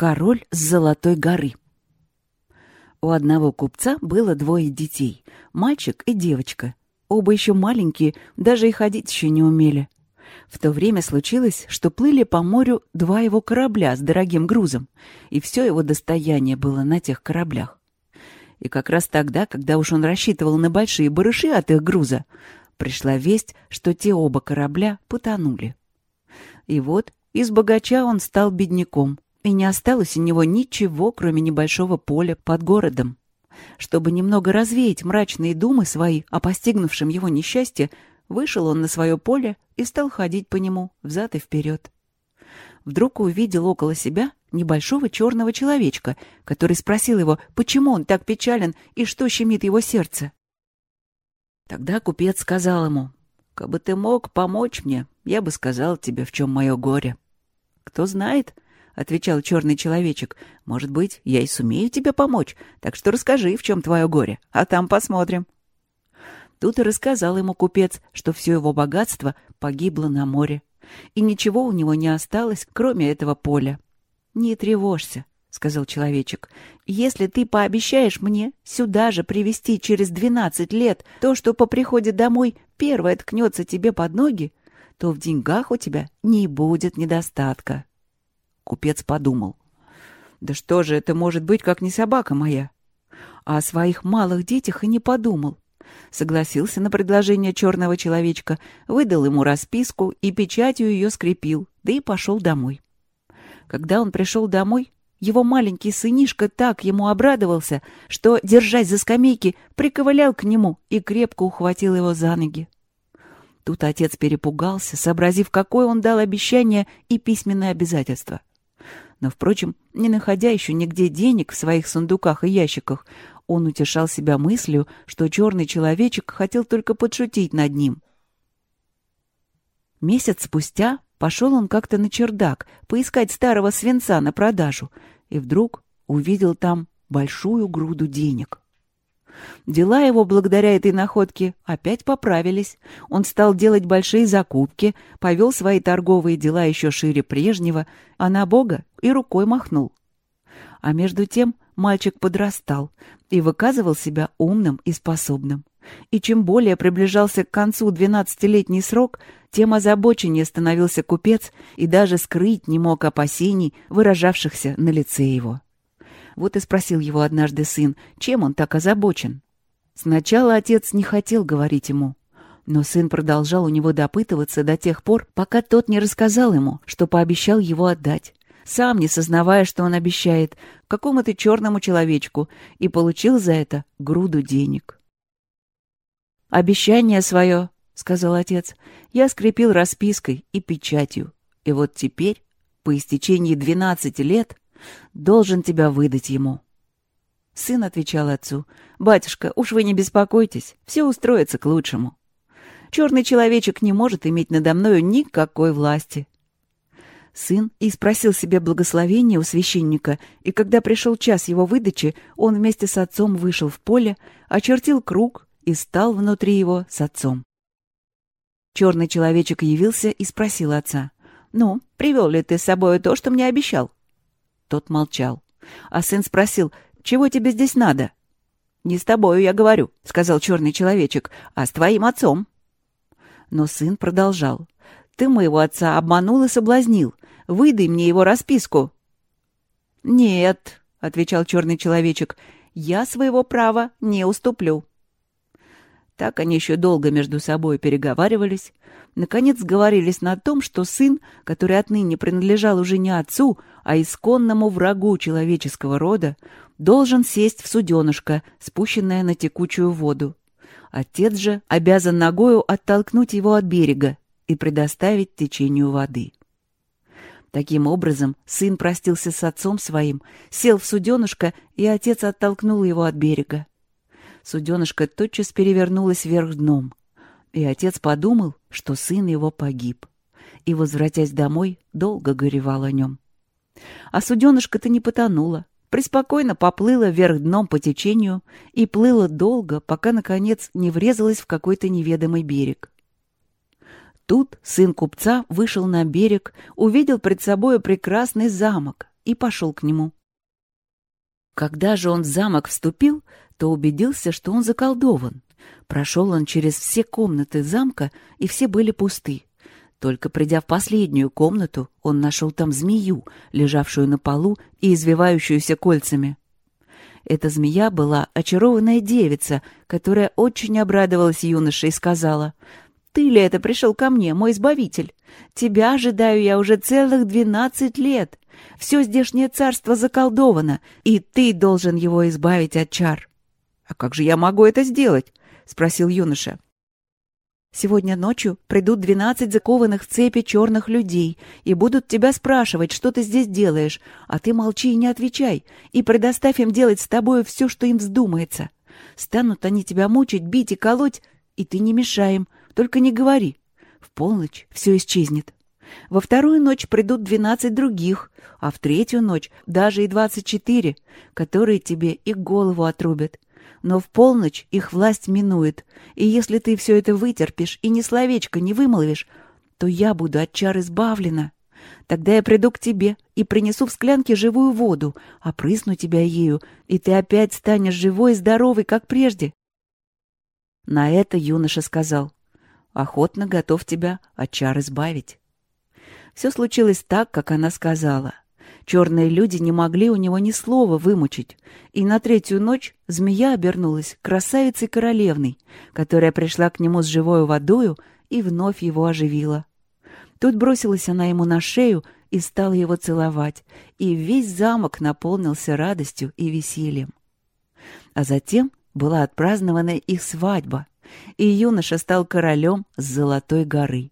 Король с Золотой горы. У одного купца было двое детей — мальчик и девочка. Оба еще маленькие, даже и ходить еще не умели. В то время случилось, что плыли по морю два его корабля с дорогим грузом, и все его достояние было на тех кораблях. И как раз тогда, когда уж он рассчитывал на большие барыши от их груза, пришла весть, что те оба корабля потонули. И вот из богача он стал бедняком, и не осталось у него ничего, кроме небольшого поля под городом. Чтобы немного развеять мрачные думы свои о постигнувшем его несчастье, вышел он на свое поле и стал ходить по нему взад и вперед. Вдруг увидел около себя небольшого черного человечка, который спросил его, почему он так печален и что щемит его сердце. Тогда купец сказал ему, «Кабы ты мог помочь мне, я бы сказал тебе, в чем мое горе». «Кто знает», — отвечал черный человечек, «может быть, я и сумею тебе помочь, так что расскажи, в чем твое горе, а там посмотрим». Тут и рассказал ему купец, что все его богатство погибло на море, и ничего у него не осталось, кроме этого поля. «Не тревожься», — сказал человечек. «Если ты пообещаешь мне сюда же привести через двенадцать лет то, что по приходе домой первое ткнется тебе под ноги, то в деньгах у тебя не будет недостатка». Купец подумал. «Да что же это может быть, как не собака моя?» А о своих малых детях и не подумал. Согласился на предложение черного человечка, выдал ему расписку и печатью ее скрепил, да и пошел домой. Когда он пришел домой, его маленький сынишка так ему обрадовался, что, держась за скамейки, приковылял к нему и крепко ухватил его за ноги. Тут отец перепугался, сообразив, какое он дал обещание и письменное обязательство. Но, впрочем, не находя еще нигде денег в своих сундуках и ящиках, он утешал себя мыслью, что черный человечек хотел только подшутить над ним. Месяц спустя Пошел он как-то на чердак поискать старого свинца на продажу и вдруг увидел там большую груду денег. Дела его благодаря этой находке опять поправились. Он стал делать большие закупки, повел свои торговые дела еще шире прежнего, а на Бога и рукой махнул. А между тем мальчик подрастал и выказывал себя умным и способным. И чем более приближался к концу двенадцатилетний срок, тем озабоченнее становился купец и даже скрыть не мог опасений, выражавшихся на лице его. Вот и спросил его однажды сын, чем он так озабочен. Сначала отец не хотел говорить ему, но сын продолжал у него допытываться до тех пор, пока тот не рассказал ему, что пообещал его отдать, сам не сознавая, что он обещает, какому-то черному человечку, и получил за это груду денег. «Обещание свое», — сказал отец, — «я скрепил распиской и печатью, и вот теперь, по истечении двенадцати лет, должен тебя выдать ему». Сын отвечал отцу, «Батюшка, уж вы не беспокойтесь, все устроится к лучшему. Черный человечек не может иметь надо мною никакой власти». Сын и спросил себе благословения у священника, и когда пришел час его выдачи, он вместе с отцом вышел в поле, очертил круг, и стал внутри его с отцом. Черный человечек явился и спросил отца. «Ну, привел ли ты с собой то, что мне обещал?» Тот молчал. А сын спросил, «Чего тебе здесь надо?» «Не с тобою я говорю», — сказал черный человечек, «а с твоим отцом». Но сын продолжал. «Ты моего отца обманул и соблазнил. Выдай мне его расписку». «Нет», — отвечал черный человечек, — «я своего права не уступлю». Так они еще долго между собой переговаривались. Наконец сговорились на том, что сын, который отныне принадлежал уже не отцу, а исконному врагу человеческого рода, должен сесть в суденышко, спущенное на текучую воду. Отец же обязан ногою оттолкнуть его от берега и предоставить течению воды. Таким образом, сын простился с отцом своим, сел в суденышко, и отец оттолкнул его от берега суденышко тотчас перевернулось вверх дном, и отец подумал, что сын его погиб, и, возвратясь домой, долго горевал о нем. А суденышко-то не потонуло, преспокойно поплыло вверх дном по течению и плыло долго, пока, наконец, не врезалось в какой-то неведомый берег. Тут сын купца вышел на берег, увидел пред собою прекрасный замок, и пошел к нему. Когда же он в замок вступил, то убедился, что он заколдован. Прошел он через все комнаты замка, и все были пусты. Только придя в последнюю комнату, он нашел там змею, лежавшую на полу и извивающуюся кольцами. Эта змея была очарованная девица, которая очень обрадовалась юноше и сказала, «Ты ли это пришел ко мне, мой избавитель? Тебя ожидаю я уже целых двенадцать лет. Все здешнее царство заколдовано, и ты должен его избавить от чар». «А как же я могу это сделать?» — спросил юноша. Сегодня ночью придут двенадцать закованных в цепи черных людей и будут тебя спрашивать, что ты здесь делаешь, а ты молчи и не отвечай, и предоставь им делать с тобой все, что им вздумается. Станут они тебя мучить, бить и колоть, и ты не мешай им, только не говори. В полночь все исчезнет. Во вторую ночь придут двенадцать других, а в третью ночь даже и двадцать четыре, которые тебе и голову отрубят но в полночь их власть минует, и если ты все это вытерпишь и ни словечко не вымолвишь, то я буду от чар избавлена. Тогда я приду к тебе и принесу в склянке живую воду, опрысну тебя ею, и ты опять станешь живой и здоровой, как прежде. На это юноша сказал, охотно готов тебя от чар избавить. Все случилось так, как она сказала. Черные люди не могли у него ни слова вымучить, и на третью ночь змея обернулась красавицей королевной, которая пришла к нему с живою водою и вновь его оживила. Тут бросилась она ему на шею и стала его целовать, и весь замок наполнился радостью и весельем. А затем была отпразднована их свадьба, и юноша стал королем с Золотой горы.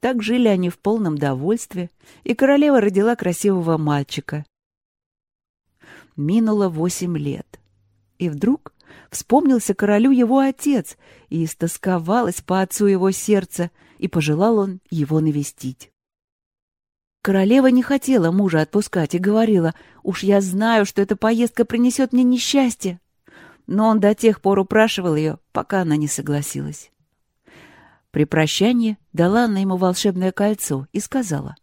Так жили они в полном довольстве, и королева родила красивого мальчика. Минуло восемь лет. И вдруг вспомнился королю его отец, и истосковалось по отцу его сердце, и пожелал он его навестить. Королева не хотела мужа отпускать и говорила, «Уж я знаю, что эта поездка принесет мне несчастье». Но он до тех пор упрашивал ее, пока она не согласилась. При прощании дала она ему волшебное кольцо и сказала,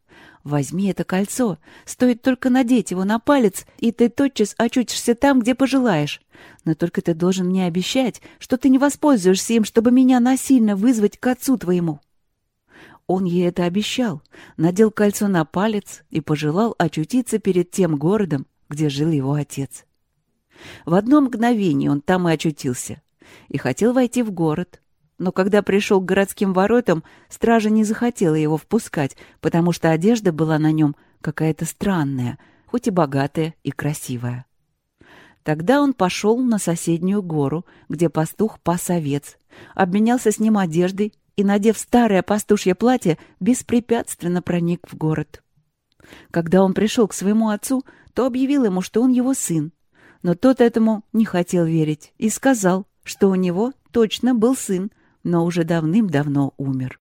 «Возьми это кольцо, стоит только надеть его на палец, и ты тотчас очутишься там, где пожелаешь. Но только ты должен мне обещать, что ты не воспользуешься им, чтобы меня насильно вызвать к отцу твоему». Он ей это обещал, надел кольцо на палец и пожелал очутиться перед тем городом, где жил его отец. В одно мгновение он там и очутился, и хотел войти в город, но когда пришел к городским воротам, стража не захотела его впускать, потому что одежда была на нем какая-то странная, хоть и богатая и красивая. Тогда он пошел на соседнюю гору, где пастух пас овец, обменялся с ним одеждой и, надев старое пастушье платье, беспрепятственно проник в город. Когда он пришел к своему отцу, то объявил ему, что он его сын. Но тот этому не хотел верить и сказал, что у него точно был сын, но уже давным-давно умер.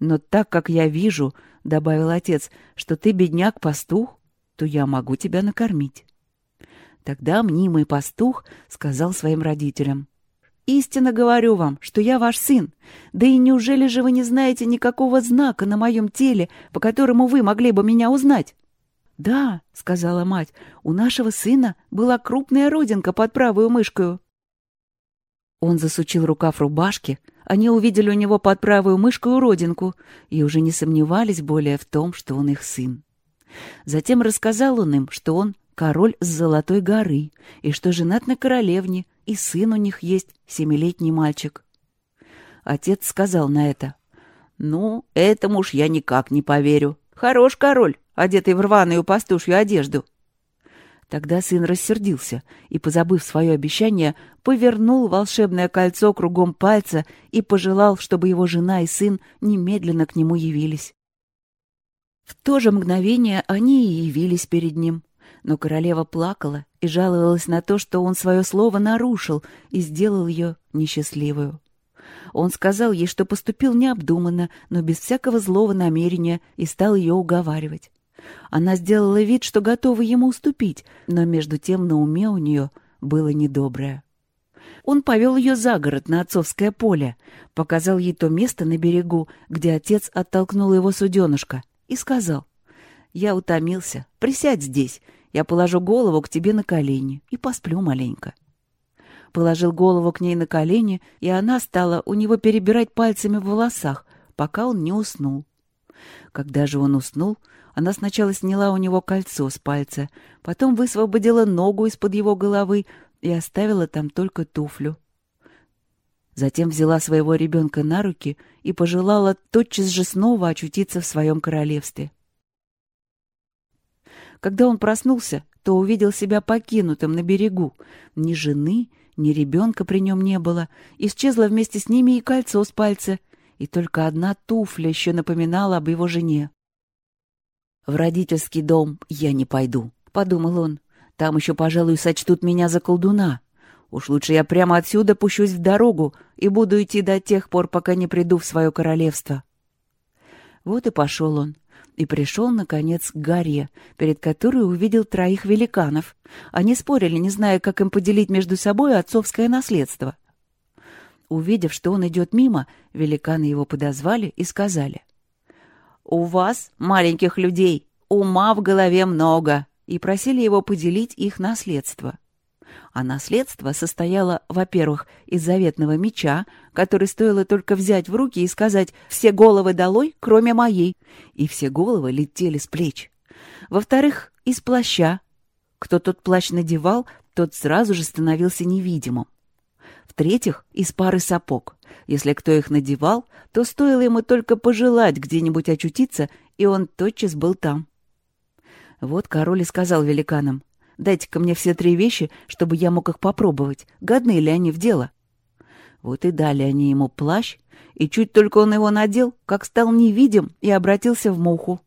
«Но так как я вижу, — добавил отец, — что ты бедняк-пастух, то я могу тебя накормить». Тогда мнимый пастух сказал своим родителям, «Истинно говорю вам, что я ваш сын. Да и неужели же вы не знаете никакого знака на моем теле, по которому вы могли бы меня узнать?» «Да», — сказала мать, — «у нашего сына была крупная родинка под правую мышкою». Он засучил рукав рубашки, они увидели у него под правую мышку родинку и уже не сомневались более в том, что он их сын. Затем рассказал он им, что он король с Золотой горы, и что женат на королевне, и сын у них есть, семилетний мальчик. Отец сказал на это, «Ну, этому уж я никак не поверю. Хорош король, одетый в рваную пастушью одежду. Тогда сын рассердился и, позабыв свое обещание, повернул волшебное кольцо кругом пальца и пожелал, чтобы его жена и сын немедленно к нему явились. В то же мгновение они и явились перед ним. Но королева плакала и жаловалась на то, что он свое слово нарушил и сделал ее несчастливую. Он сказал ей, что поступил необдуманно, но без всякого злого намерения, и стал ее уговаривать. Она сделала вид, что готова ему уступить, но между тем на уме у нее было недоброе. Он повел ее за город на отцовское поле, показал ей то место на берегу, где отец оттолкнул его суденышко, и сказал, Я утомился. Присядь здесь. Я положу голову к тебе на колени и посплю маленько. Положил голову к ней на колени, и она стала у него перебирать пальцами в волосах, пока он не уснул. Когда же он уснул, она сначала сняла у него кольцо с пальца, потом высвободила ногу из-под его головы и оставила там только туфлю. Затем взяла своего ребенка на руки и пожелала тотчас же снова очутиться в своем королевстве. Когда он проснулся, то увидел себя покинутым на берегу. Ни жены, ни ребенка при нем не было. Исчезло вместе с ними и кольцо с пальца, и только одна туфля еще напоминала об его жене. «В родительский дом я не пойду», — подумал он. «Там еще, пожалуй, сочтут меня за колдуна. Уж лучше я прямо отсюда пущусь в дорогу и буду идти до тех пор, пока не приду в свое королевство». Вот и пошел он, и пришел, наконец, к горе, перед которой увидел троих великанов. Они спорили, не зная, как им поделить между собой отцовское наследство. Увидев, что он идет мимо, великаны его подозвали и сказали. «У вас, маленьких людей, ума в голове много», и просили его поделить их наследство. А наследство состояло, во-первых, из заветного меча, который стоило только взять в руки и сказать «все головы долой, кроме моей», и все головы летели с плеч. Во-вторых, из плаща. Кто тот плащ надевал, тот сразу же становился невидимым. В-третьих, из пары сапог. Если кто их надевал, то стоило ему только пожелать где-нибудь очутиться, и он тотчас был там. Вот король и сказал великанам, «Дайте-ка мне все три вещи, чтобы я мог их попробовать, годны ли они в дело». Вот и дали они ему плащ, и чуть только он его надел, как стал невидим и обратился в муху.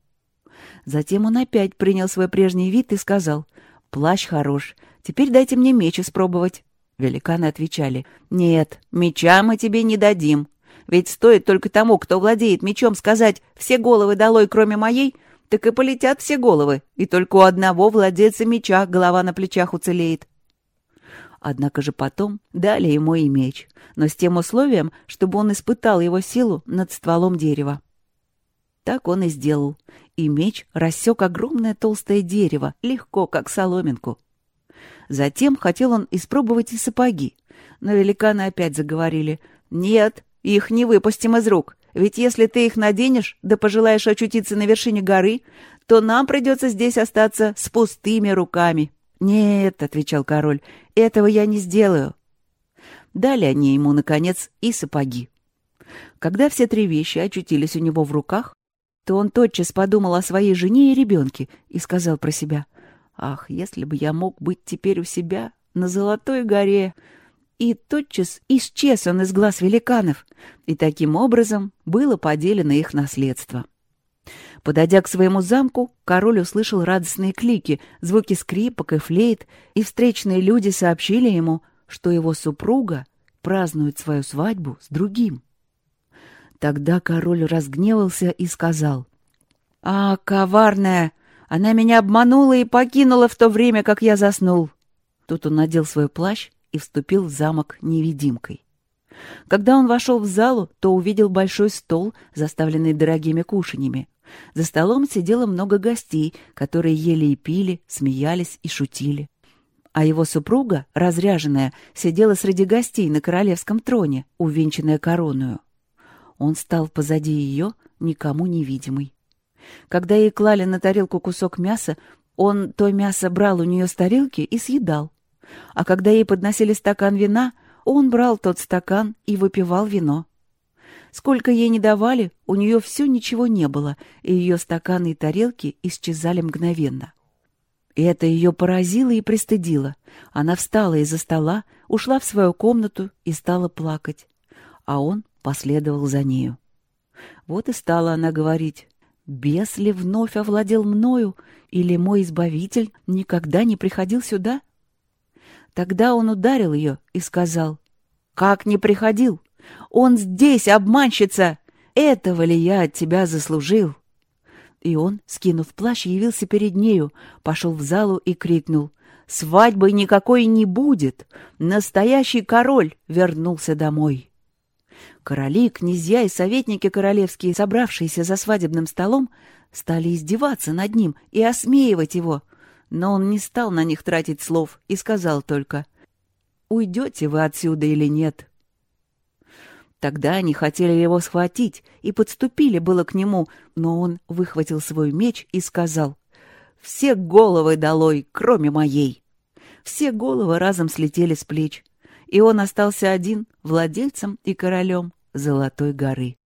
Затем он опять принял свой прежний вид и сказал, «Плащ хорош, теперь дайте мне меч испробовать». Великаны отвечали, «Нет, меча мы тебе не дадим. Ведь стоит только тому, кто владеет мечом, сказать «все головы долой, кроме моей», так и полетят все головы, и только у одного владельца меча голова на плечах уцелеет». Однако же потом дали ему и меч, но с тем условием, чтобы он испытал его силу над стволом дерева. Так он и сделал, и меч рассек огромное толстое дерево, легко, как соломинку. Затем хотел он испробовать и сапоги. Но великаны опять заговорили. «Нет, их не выпустим из рук. Ведь если ты их наденешь, да пожелаешь очутиться на вершине горы, то нам придется здесь остаться с пустыми руками». «Нет», — отвечал король, — «этого я не сделаю». Дали они ему, наконец, и сапоги. Когда все три вещи очутились у него в руках, то он тотчас подумал о своей жене и ребенке и сказал про себя — Ах, если бы я мог быть теперь у себя, на Золотой горе! И тотчас исчез он из глаз великанов, и таким образом было поделено их наследство. Подойдя к своему замку, король услышал радостные клики, звуки скрипок и флейт, и встречные люди сообщили ему, что его супруга празднует свою свадьбу с другим. Тогда король разгневался и сказал, «А, коварная, она меня обманула и покинула в то время, как я заснул. Тут он надел свой плащ и вступил в замок невидимкой. Когда он вошел в залу, то увидел большой стол, заставленный дорогими кушаньями. За столом сидело много гостей, которые ели и пили, смеялись и шутили. А его супруга, разряженная, сидела среди гостей на королевском троне, увенчанная короною. Он стал позади ее, никому невидимый. Когда ей клали на тарелку кусок мяса, он то мясо брал у нее с тарелки и съедал. А когда ей подносили стакан вина, он брал тот стакан и выпивал вино. Сколько ей не давали, у нее все ничего не было, и ее стаканы и тарелки исчезали мгновенно. И это ее поразило и пристыдило. Она встала из-за стола, ушла в свою комнату и стала плакать. А он последовал за нею. Вот и стала она говорить. Бес ли вновь овладел мною, или мой избавитель никогда не приходил сюда? Тогда он ударил ее и сказал, «Как не приходил? Он здесь, обманщица! Этого ли я от тебя заслужил?» И он, скинув плащ, явился перед нею, пошел в залу и крикнул, «Свадьбы никакой не будет! Настоящий король вернулся домой!» Короли, князья и советники королевские, собравшиеся за свадебным столом, стали издеваться над ним и осмеивать его. Но он не стал на них тратить слов и сказал только «Уйдете вы отсюда или нет?» Тогда они хотели его схватить и подступили было к нему, но он выхватил свой меч и сказал «Все головы долой, кроме моей!» Все головы разом слетели с плеч, и он остался один владельцем и королем Золотой горы.